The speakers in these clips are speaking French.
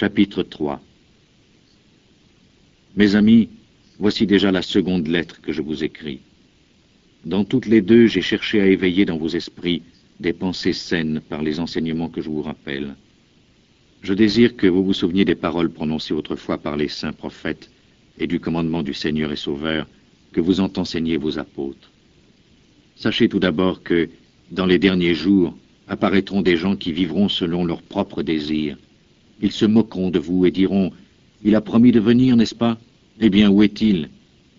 Chapitre 3 Mes amis, voici déjà la seconde lettre que je vous écris. Dans toutes les deux, j'ai cherché à éveiller dans vos esprits des pensées saines par les enseignements que je vous rappelle. Je désire que vous vous souveniez des paroles prononcées autrefois par les saints prophètes et du commandement du Seigneur et Sauveur que vous ont enseigné vos apôtres. Sachez tout d'abord que, dans les derniers jours, apparaîtront des gens qui vivront selon leurs propres désirs. Ils se moqueront de vous et diront, Il a promis de venir, n'est-ce pas? Eh bien, où est-il?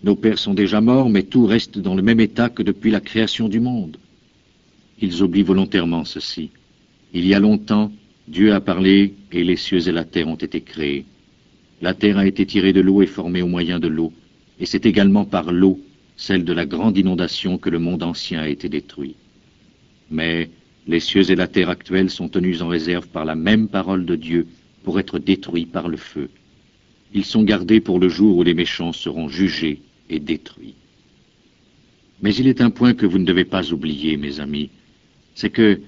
Nos pères sont déjà morts, mais tout reste dans le même état que depuis la création du monde. Ils oublient volontairement ceci. Il y a longtemps, Dieu a parlé et les cieux et la terre ont été créés. La terre a été tirée de l'eau et formée au moyen de l'eau, et c'est également par l'eau, celle de la grande inondation, que le monde ancien a été détruit. Mais les cieux et la terre actuelle sont tenus en réserve par la même parole de Dieu pour être détruits par le feu. Ils sont gardés pour le jour où les méchants seront jugés et détruits. Mais il est un point que vous ne devez pas oublier, mes amis, c'est que,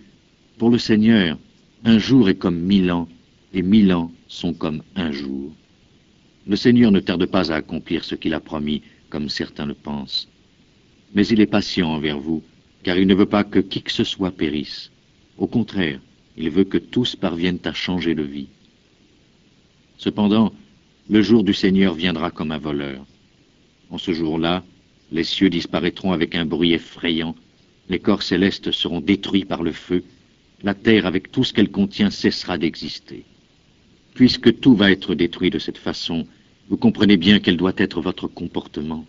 pour le Seigneur, un jour est comme mille ans, et mille ans sont comme un jour. Le Seigneur ne tarde pas à accomplir ce qu'il a promis, comme certains le pensent. Mais il est patient envers vous, car il ne veut pas que qui que ce soit périsse. Au contraire, il veut que tous parviennent à changer de vie. Cependant, le jour du Seigneur viendra comme un voleur. En ce jour-là, les cieux disparaîtront avec un bruit effrayant, les corps célestes seront détruits par le feu, la terre avec tout ce qu'elle contient cessera d'exister. Puisque tout va être détruit de cette façon, vous comprenez bien quel doit être votre comportement.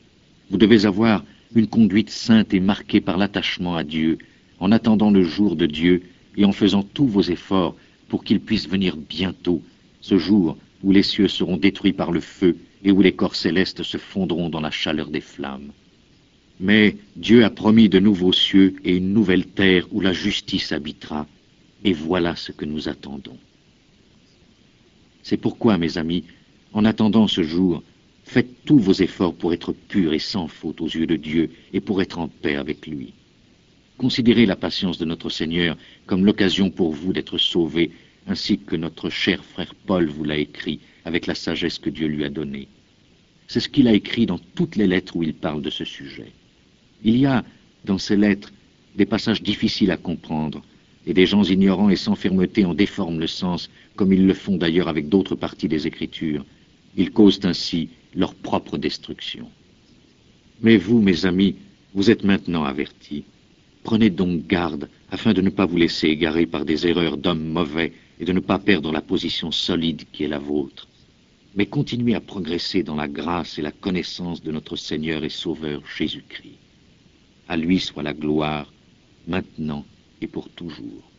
Vous devez avoir une conduite sainte et marquée par l'attachement à Dieu, en attendant le jour de Dieu et en faisant tous vos efforts pour qu'il puisse venir bientôt, ce jour où les cieux seront détruits par le feu et où les corps célestes se fondront dans la chaleur des flammes. Mais Dieu a promis de nouveaux cieux et une nouvelle terre où la justice habitera, et voilà ce que nous attendons. C'est pourquoi, mes amis, en attendant ce jour, faites tous vos efforts pour être purs et sans faute aux yeux de Dieu et pour être en paix avec lui. Considérez la patience de notre Seigneur comme l'occasion pour vous d'être sauvés, ainsi que notre cher frère Paul vous l'a écrit avec la sagesse que Dieu lui a donnée. C'est ce qu'il a écrit dans toutes les lettres où il parle de ce sujet. Il y a, dans ces lettres, des passages difficiles à comprendre, et des gens ignorants et sans fermeté en déforment le sens, comme ils le font d'ailleurs avec d'autres parties des Écritures. Ils causent ainsi leur propre destruction. Mais vous, mes amis, vous êtes maintenant avertis. Prenez donc garde afin de ne pas vous laisser égarer par des erreurs d'hommes mauvais et de ne pas perdre la position solide qui est la vôtre. Mais continuez à progresser dans la grâce et la connaissance de notre Seigneur et Sauveur Jésus-Christ. À lui soit la gloire, maintenant et pour toujours.